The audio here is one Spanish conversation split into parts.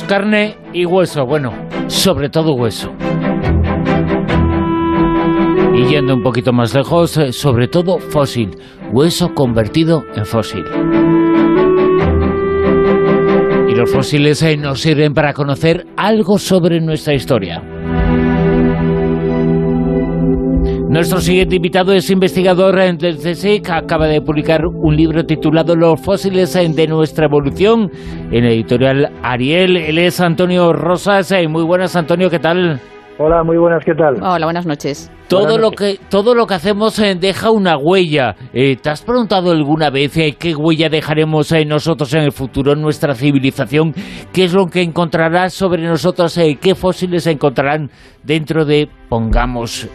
Carne y hueso, bueno, sobre todo hueso. Y yendo un poquito más lejos, eh, sobre todo fósil, hueso convertido en fósil. Y los fósiles eh, nos sirven para conocer algo sobre nuestra historia. Nuestro siguiente invitado es investigador del CSIC, acaba de publicar un libro titulado Los fósiles de nuestra evolución en editorial Ariel. Él es Antonio Rosas. Eh, muy buenas, Antonio, ¿qué tal? Hola, muy buenas, ¿qué tal? Hola, buenas noches. Todo lo que todo lo que hacemos eh, deja una huella. Eh, ¿Te has preguntado alguna vez eh, qué huella dejaremos nosotros en el futuro en nuestra civilización? ¿Qué es lo que encontrará sobre nosotros? ¿Qué fósiles encontrarán dentro de, pongamos,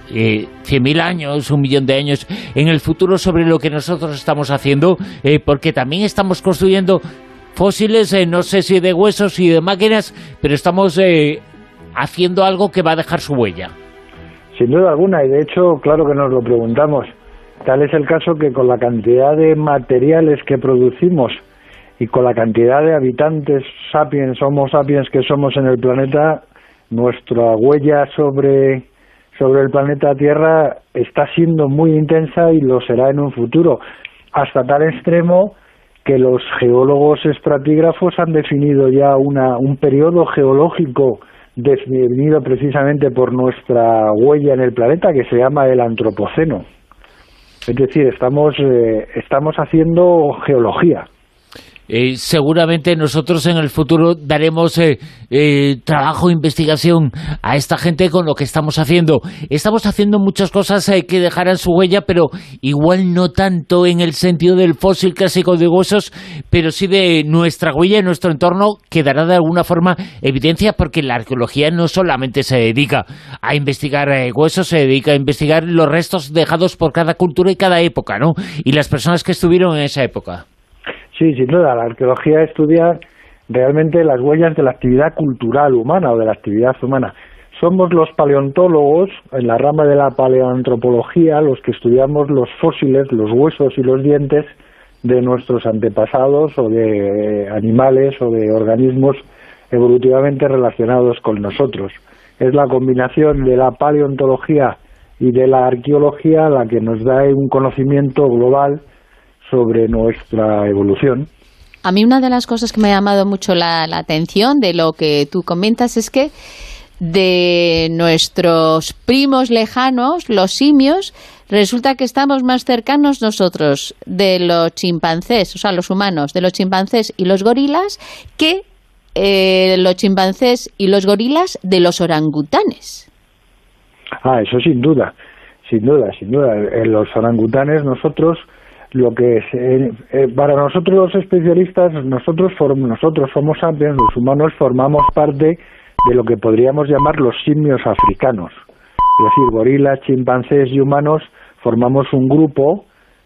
cien mil años, un millón de años en el futuro sobre lo que nosotros estamos haciendo? porque también estamos construyendo fósiles, no sé si de huesos y de máquinas, pero estamos haciendo algo que va a dejar su huella. Sin duda alguna, y de hecho, claro que nos lo preguntamos. Tal es el caso que con la cantidad de materiales que producimos y con la cantidad de habitantes sapiens, homo sapiens que somos en el planeta, nuestra huella sobre, sobre el planeta Tierra está siendo muy intensa y lo será en un futuro, hasta tal extremo que los geólogos estratígrafos han definido ya una, un periodo geológico definido precisamente por nuestra huella en el planeta que se llama el antropoceno. Es decir, estamos, eh, estamos haciendo geología. Eh, seguramente nosotros en el futuro daremos eh, eh, trabajo, investigación a esta gente con lo que estamos haciendo. Estamos haciendo muchas cosas que dejarán su huella, pero igual no tanto en el sentido del fósil clásico de huesos, pero sí de nuestra huella en nuestro entorno quedará de alguna forma evidencia porque la arqueología no solamente se dedica a investigar huesos, se dedica a investigar los restos dejados por cada cultura y cada época, ¿no? Y las personas que estuvieron en esa época. Sí, sin duda, la arqueología estudia realmente las huellas de la actividad cultural humana o de la actividad humana. Somos los paleontólogos, en la rama de la paleoantropología, los que estudiamos los fósiles, los huesos y los dientes de nuestros antepasados o de animales o de organismos evolutivamente relacionados con nosotros. Es la combinación de la paleontología y de la arqueología la que nos da un conocimiento global sobre nuestra evolución. A mí una de las cosas que me ha llamado mucho la, atención de lo que tú comentas es que de nuestros primos lejanos, los simios, resulta que estamos más cercanos nosotros de los chimpancés, o sea, los humanos, de los chimpancés y los gorilas, que eh, los chimpancés y los gorilas de los orangutanes. Ah, eso sin duda, sin duda, sin duda. En los orangutanes nosotros lo que es, eh, eh, para nosotros los especialistas, nosotros, nosotros somos sapiens, los humanos formamos parte de lo que podríamos llamar los simios africanos. Es decir, gorilas, chimpancés y humanos formamos un grupo,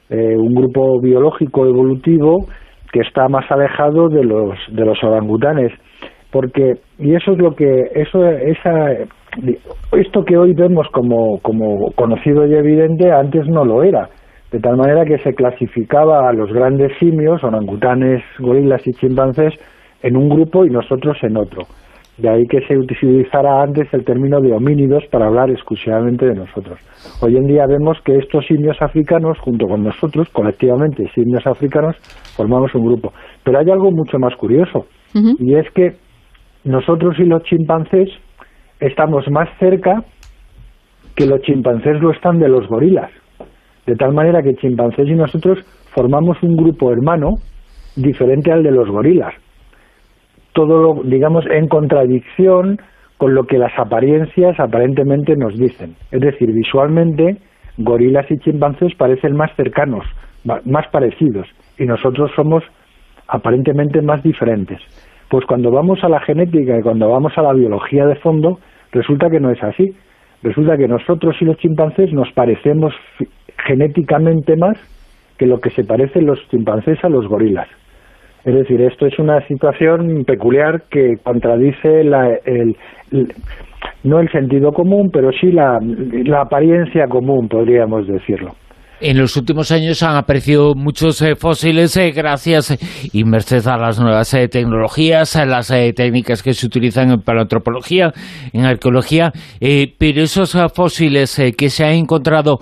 eh, un grupo biológico evolutivo que está más alejado de los, de los orangutanes. Porque, y eso es lo que, eso, esa, esto que hoy vemos como, como conocido y evidente, antes no lo era de tal manera que se clasificaba a los grandes simios, orangutanes, gorilas y chimpancés, en un grupo y nosotros en otro. De ahí que se utilizara antes el término de homínidos para hablar exclusivamente de nosotros. Hoy en día vemos que estos simios africanos, junto con nosotros, colectivamente simios africanos, formamos un grupo. Pero hay algo mucho más curioso, y es que nosotros y los chimpancés estamos más cerca que los chimpancés lo están de los gorilas de tal manera que chimpancés y nosotros formamos un grupo hermano diferente al de los gorilas. Todo lo, digamos, en contradicción con lo que las apariencias aparentemente nos dicen. Es decir, visualmente, gorilas y chimpancés parecen más cercanos, más parecidos, y nosotros somos aparentemente más diferentes. Pues cuando vamos a la genética y cuando vamos a la biología de fondo, resulta que no es así. Resulta que nosotros y los chimpancés nos parecemos genéticamente más que lo que se parecen los chimpancés a los gorilas. Es decir, esto es una situación peculiar que contradice la, el, no el sentido común, pero sí la, la apariencia común, podríamos decirlo. En los últimos años han aparecido muchos eh, fósiles eh, gracias y merced a las nuevas tecnologías, a las técnicas que se utilizan en paleoantropología, en arqueología, pero esos fósiles que se han encontrado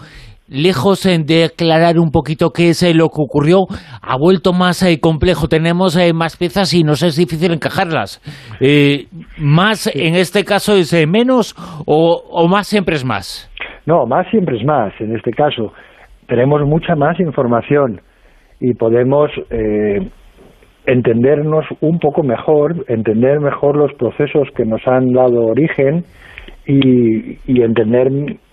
lejos de aclarar un poquito qué es lo que ocurrió, ha vuelto más complejo. Tenemos más piezas y nos es difícil encajarlas. ¿Más en este caso es menos o más siempre es más? No, más siempre es más. En este caso, tenemos mucha más información y podemos eh, entendernos un poco mejor, entender mejor los procesos que nos han dado origen y, y entender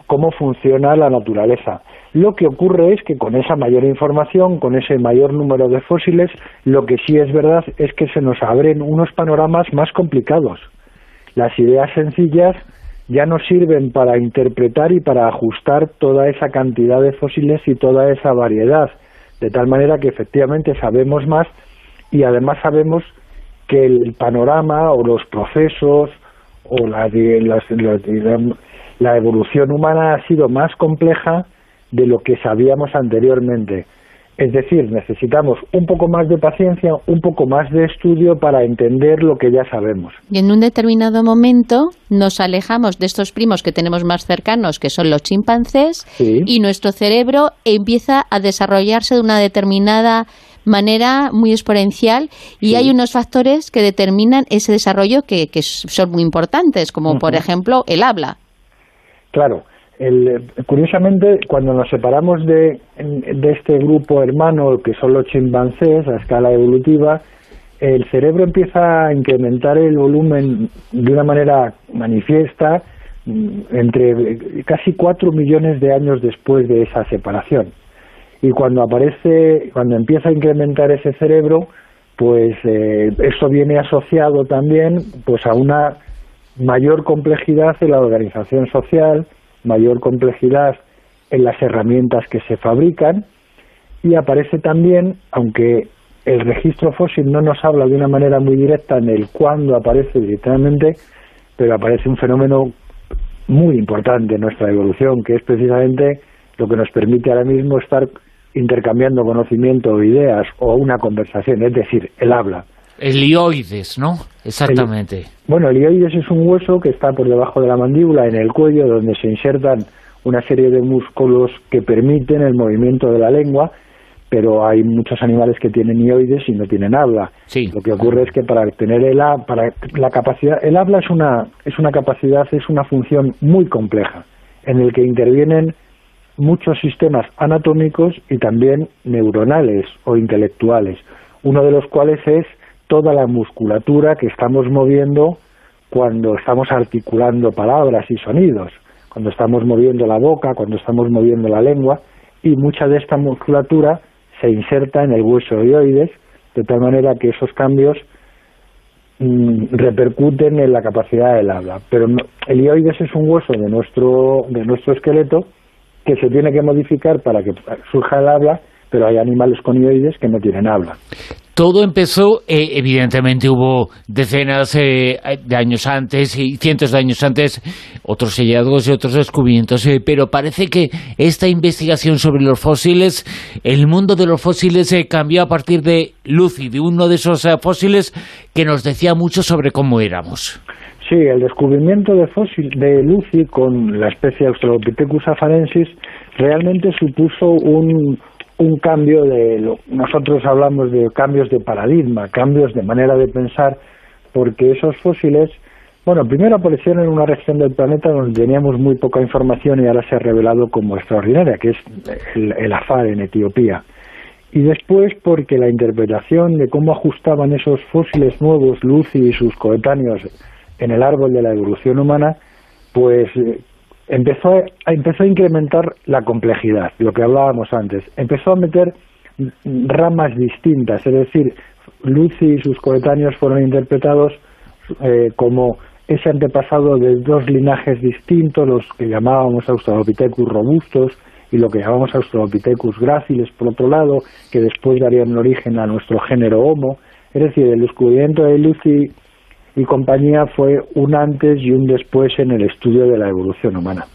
cómo funciona la naturaleza. Lo que ocurre es que con esa mayor información, con ese mayor número de fósiles, lo que sí es verdad es que se nos abren unos panoramas más complicados. Las ideas sencillas ya nos sirven para interpretar y para ajustar toda esa cantidad de fósiles y toda esa variedad, de tal manera que efectivamente sabemos más y además sabemos que el panorama o los procesos o la, la evolución humana ha sido más compleja de lo que sabíamos anteriormente. Es decir, necesitamos un poco más de paciencia, un poco más de estudio para entender lo que ya sabemos. Y en un determinado momento nos alejamos de estos primos que tenemos más cercanos, que son los chimpancés, y nuestro cerebro empieza a desarrollarse de una determinada manera muy exponencial y hay unos factores que determinan ese desarrollo que, son muy importantes, como por ejemplo el habla. Claro. El, curiosamente, cuando nos separamos de, de este grupo hermano, que son los chimpancés a escala evolutiva, el cerebro empieza a incrementar el volumen de una manera manifiesta mm, entre casi cuatro millones de años después de esa separación. Y cuando aparece, cuando empieza a incrementar ese cerebro, pues eh, eso viene asociado también pues a una mayor complejidad en la organización social, mayor complejidad en las herramientas que se fabrican y aparece también, aunque el registro fósil no nos habla de una manera muy directa en el cuándo aparece directamente, pero aparece un fenómeno muy importante en nuestra evolución, que es precisamente lo que nos permite ahora mismo estar intercambiando conocimiento o ideas o una conversación, es decir, el habla. El ioides, ¿no? Exactamente. bueno, el ioides es un hueso que está por debajo de la mandíbula, en el cuello, donde se insertan una serie de músculos que permiten el movimiento de la lengua, pero hay muchos animales que tienen ioides y no tienen habla. Sí. Lo que ocurre es que para tener el para la capacidad, el habla es una es una capacidad, es una función muy compleja en el que intervienen muchos sistemas anatómicos y también neuronales o intelectuales, uno de los cuales es toda la musculatura que estamos moviendo cuando estamos articulando palabras y sonidos, cuando estamos moviendo la boca, cuando estamos moviendo la lengua, y mucha de esta musculatura se inserta en el hueso oioides, de tal manera que esos cambios mm, repercuten en la capacidad del habla. Pero el ioides es un hueso de nuestro, de nuestro esqueleto que se tiene que modificar para que surja el habla, pero hay animales con ioides que no tienen habla. Todo empezó, eh, evidentemente hubo decenas eh, de años antes y cientos de años antes, otros hallazgos y otros descubrimientos, eh, pero parece que esta investigación sobre los fósiles, el mundo de los fósiles cambió a partir de Lucy, de uno de esos fósiles que nos decía mucho sobre cómo éramos. Sí, el descubrimiento de fósil de Lucy con la especie Australopithecus afarensis realmente supuso un, un cambio de lo, nosotros hablamos de cambios de paradigma, cambios de manera de pensar, porque esos fósiles, bueno, primero aparecieron en una región del planeta donde teníamos muy poca información y ahora se ha revelado como extraordinaria, que es el, el Afar en Etiopía. Y después porque la interpretación de cómo ajustaban esos fósiles nuevos, Lucy y sus coetáneos, en el árbol de la evolución humana, pues empezó a, empezó a incrementar la complejidad, lo que hablábamos antes. Empezó a meter ramas distintas, es decir, Lucy y sus coetáneos fueron interpretados eh, como ese antepasado de dos linajes distintos, los que llamábamos Australopithecus robustos y lo que llamamos Australopithecus gráciles, por otro lado, que después darían origen a nuestro género Homo. Es decir, el descubrimiento de Lucy y compañía fue un antes y un después en el estudio de la evolución humana.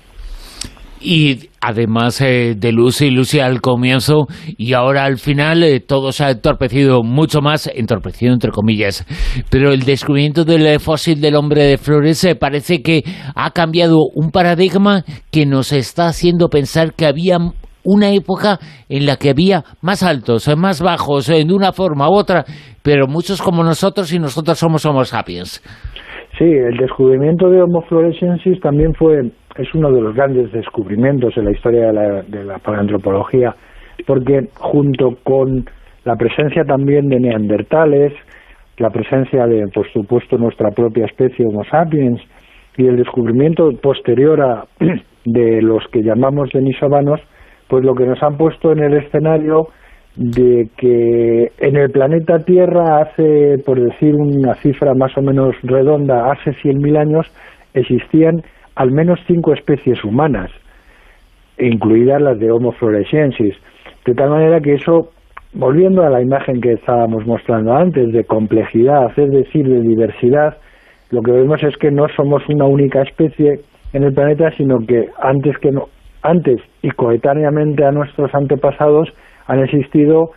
y además eh, de Lucy Lucy al comienzo y ahora al final eh, todo se ha entorpecido mucho más, entorpecido entre comillas, pero el descubrimiento del fósil del hombre de Flores eh, parece que ha cambiado un paradigma que nos está haciendo pensar que había una época en la que había más altos, más bajos, de una forma u otra, pero muchos como nosotros y nosotros somos Homo sapiens. Sí, el descubrimiento de Homo floresiensis también fue es uno de los grandes descubrimientos en la historia de la, de la paleantropología, porque junto con la presencia también de neandertales, la presencia de, por supuesto, nuestra propia especie Homo sapiens y el descubrimiento posterior a, de los que llamamos denisovanos, pues lo que nos han puesto en el escenario de que en el planeta Tierra hace, por decir una cifra más o menos redonda, hace 100.000 años existían al menos cinco especies humanas, incluidas las de Homo floresiensis. De tal manera que eso, volviendo a la imagen que estábamos mostrando antes, de complejidad, es decir, de diversidad, lo que vemos es que no somos una única especie en el planeta, sino que antes que no, antes y coetáneamente a nuestros antepasados han existido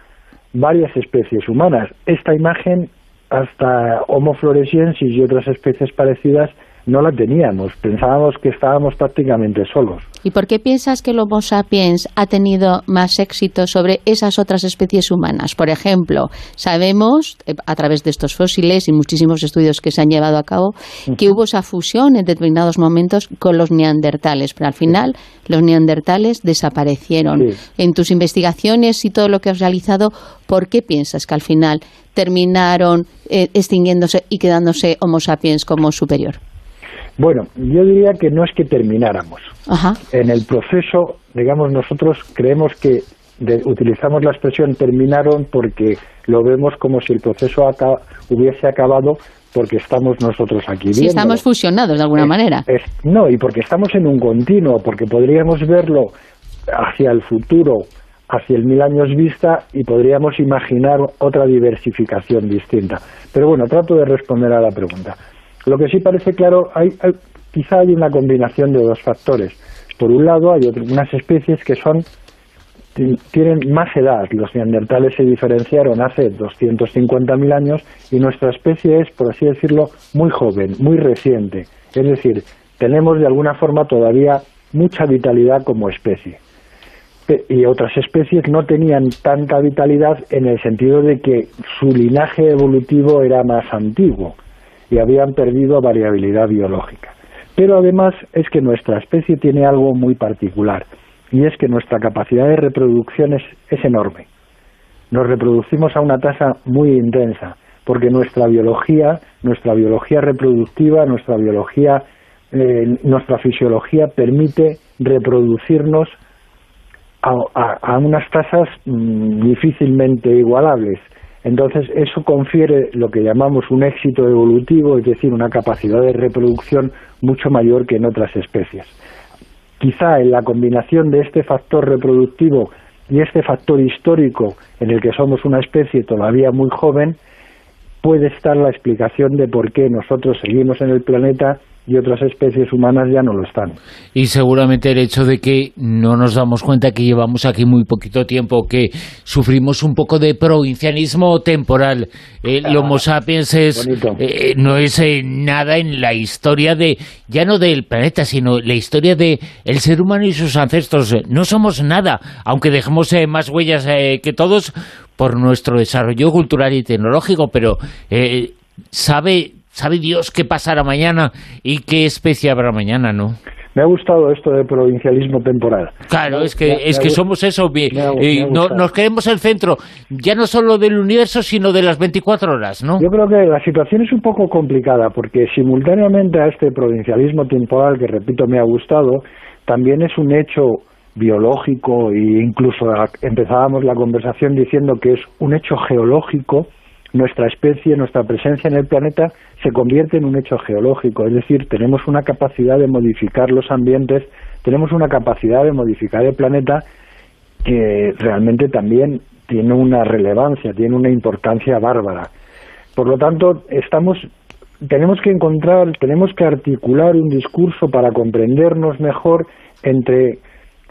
varias especies humanas. Esta imagen, hasta Homo floresiensis y otras especies parecidas, no la teníamos, pensábamos que estábamos prácticamente solos. ¿Y por qué piensas que el Homo sapiens ha tenido más éxito sobre esas otras especies humanas? Por ejemplo, sabemos, eh, a través de estos fósiles y muchísimos estudios que se han llevado a cabo, que hubo esa fusión en determinados momentos con los neandertales, pero al final los neandertales desaparecieron. En tus investigaciones y todo lo que has realizado, ¿por qué piensas que al final terminaron eh, extinguiéndose y quedándose Homo sapiens como superior? Bueno, yo diría que no es que termináramos. En el proceso, digamos, nosotros creemos que utilizamos la expresión terminaron porque lo vemos como si el proceso hubiese acabado porque estamos nosotros aquí. Sí, estamos fusionados de alguna manera. no, y porque estamos en un continuo, porque podríamos verlo hacia el futuro, hacia el mil años vista, y podríamos imaginar otra diversificación distinta. Pero bueno, trato de responder a la pregunta. Lo que sí parece claro, hay, quizá hay una combinación de dos factores. Por un lado, hay unas especies que son tienen más edad. Los neandertales se diferenciaron hace 250.000 años y nuestra especie es, por así decirlo, muy joven, muy reciente. Es decir, tenemos de alguna forma todavía mucha vitalidad como especie. Y otras especies no tenían tanta vitalidad en el sentido de que su linaje evolutivo era más antiguo y habían perdido variabilidad biológica. Pero además es que nuestra especie tiene algo muy particular y es que nuestra capacidad de reproducción es, enorme. Nos reproducimos a una tasa muy intensa porque nuestra biología, nuestra biología reproductiva, nuestra biología, eh, nuestra fisiología permite reproducirnos a, unas tasas mm, difícilmente igualables. Entonces, eso confiere lo que llamamos un éxito evolutivo, es decir, una capacidad de reproducción mucho mayor que en otras especies. Quizá en la combinación de este factor reproductivo y este factor histórico en el que somos una especie todavía muy joven, puede estar la explicación de por qué nosotros seguimos en el planeta y otras especies humanas ya no lo están. Y seguramente el hecho de que no nos damos cuenta que llevamos aquí muy poquito tiempo, que sufrimos un poco de provincianismo temporal. El ah, Homo sapiens eh, no es eh, nada en la historia de, ya no del planeta, sino la historia de el ser humano y sus ancestros. No somos nada, aunque dejemos eh, más huellas que todos por nuestro desarrollo cultural y tecnológico, pero sabe sabe Dios qué pasará mañana y qué especie habrá mañana, ¿no? Me ha gustado esto de provincialismo temporal. Claro, es que, es que somos eso, y no, nos queremos el centro, ya no solo del universo, sino de las 24 horas, ¿no? Yo creo que la situación es un poco complicada, porque simultáneamente a este provincialismo temporal, que repito me ha gustado, también es un hecho biológico e incluso empezábamos la conversación diciendo que es un hecho geológico nuestra especie, nuestra presencia en el planeta se convierte en un hecho geológico, es decir, tenemos una capacidad de modificar los ambientes, tenemos una capacidad de modificar el planeta que realmente también tiene una relevancia, tiene una importancia bárbara. Por lo tanto, estamos tenemos que encontrar, tenemos que articular un discurso para comprendernos mejor entre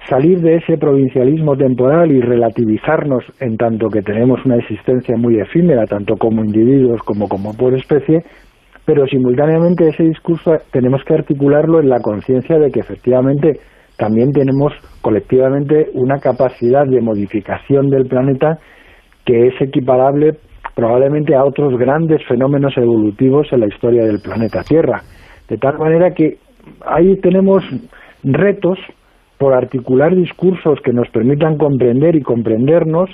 salir de ese provincialismo temporal y relativizarnos en tanto que tenemos una existencia muy efímera, tanto como individuos como como por especie, pero simultáneamente ese discurso tenemos que articularlo en la conciencia de que efectivamente también tenemos colectivamente una capacidad de modificación del planeta que es equiparable probablemente a otros grandes fenómenos evolutivos en la historia del planeta Tierra. De tal manera que ahí tenemos retos por articular discursos que nos permitan comprender y comprendernos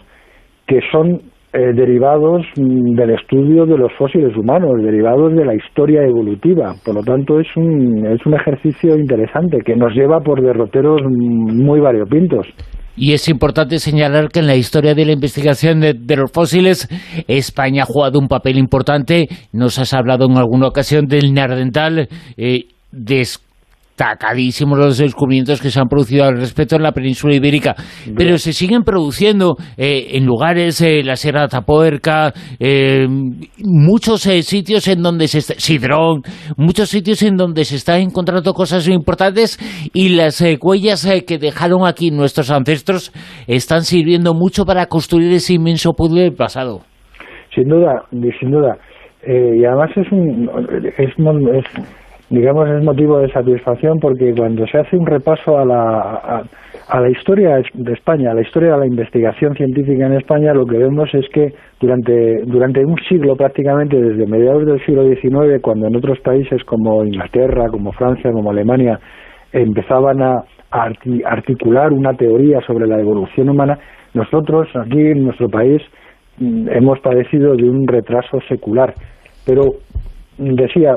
que son eh, derivados mm, del estudio de los fósiles humanos, derivados de la historia evolutiva. Por lo tanto, es un, es un ejercicio interesante que nos lleva por derroteros muy variopintos. Y es importante señalar que en la historia de la investigación de, los fósiles, España ha jugado un papel importante. Nos has hablado en alguna ocasión del Nardental, eh, destacadísimos los descubrimientos que se han producido al respecto en la península ibérica, pero se siguen produciendo eh, en lugares, eh, la Sierra de Tapuerca, eh, muchos sitios en donde se está, Sidrón, muchos sitios en donde se están encontrando cosas importantes y las huellas que dejaron aquí nuestros ancestros están sirviendo mucho para construir ese inmenso puzzle del pasado. Sin duda, sin duda. y además es un, es, digamos, es motivo de satisfacción porque cuando se hace un repaso a la, a, la historia de España, a la historia de la investigación científica en España, lo que vemos es que durante, durante un siglo prácticamente, desde mediados del siglo XIX, cuando en otros países como Inglaterra, como Francia, como Alemania, empezaban a, articular una teoría sobre la evolución humana, nosotros aquí en nuestro país mm, hemos padecido de un retraso secular. Pero decía,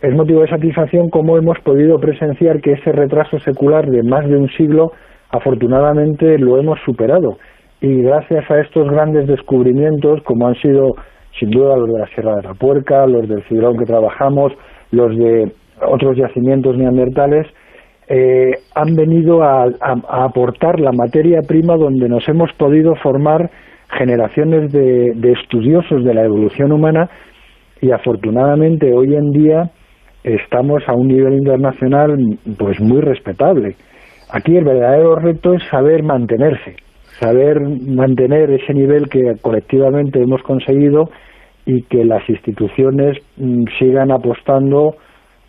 es motivo de satisfacción cómo hemos podido presenciar que ese retraso secular de más de un siglo, afortunadamente lo hemos superado. Y gracias a estos grandes descubrimientos, como han sido sin duda los de la Sierra de la Puerca, los del Cidrón que trabajamos, los de otros yacimientos neandertales, eh, han venido a, aportar la materia prima donde nos hemos podido formar generaciones de estudiosos de la evolución humana y afortunadamente hoy en día estamos a un nivel internacional pues muy respetable. Aquí el verdadero reto es saber mantenerse, saber mantener ese nivel que colectivamente hemos conseguido y que las instituciones mm, sigan apostando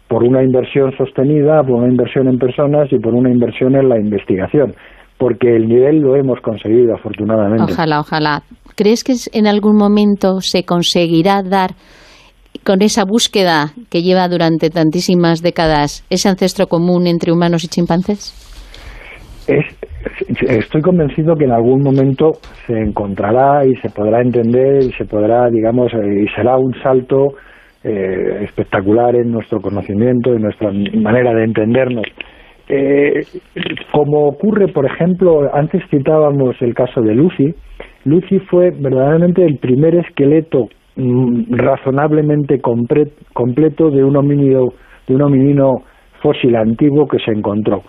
por una inversión sostenida, por una inversión en personas y por una inversión en la investigación, porque el nivel lo hemos conseguido afortunadamente. Ojalá, ojalá. ¿Crees que en algún momento se conseguirá dar con esa búsqueda que lleva durante tantísimas décadas ese ancestro común entre humanos y chimpancés? estoy convencido que en algún momento se encontrará y se podrá entender y se podrá, digamos, eh, y será un salto eh, espectacular en nuestro conocimiento, en nuestra manera de entendernos. Eh, como ocurre, por ejemplo, antes citábamos el caso de Lucy, Lucy fue verdaderamente el primer esqueleto Mm, razonablemente completo de un homínido de un hominino fósil antiguo que se encontró.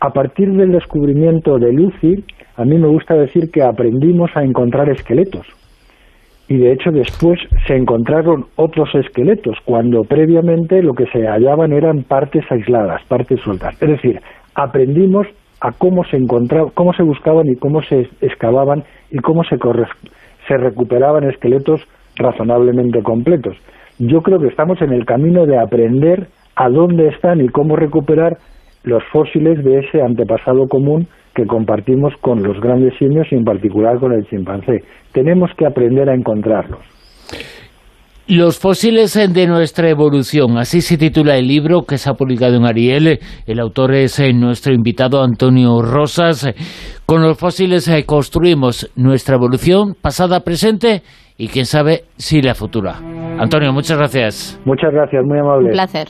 A partir del descubrimiento de Lucy, a mí me gusta decir que aprendimos a encontrar esqueletos. Y de hecho después se encontraron otros esqueletos, cuando previamente lo que se hallaban eran partes aisladas, partes sueltas. Es decir, aprendimos a cómo se encontraban, cómo se buscaban y cómo se excavaban y cómo se, se recuperaban esqueletos razonablemente completos. Yo creo que estamos en el camino de aprender a dónde están y cómo recuperar los fósiles de ese antepasado común que compartimos con los grandes simios y en particular con el chimpancé. Tenemos que aprender a encontrarlos. Los fósiles de nuestra evolución, así se titula el libro que se ha publicado en Ariel. El autor es eh, nuestro invitado Antonio Rosas. Con los fósiles eh, construimos nuestra evolución pasada, presente y quién sabe si la futura. Antonio, muchas gracias. Muchas gracias, muy amable. Un placer.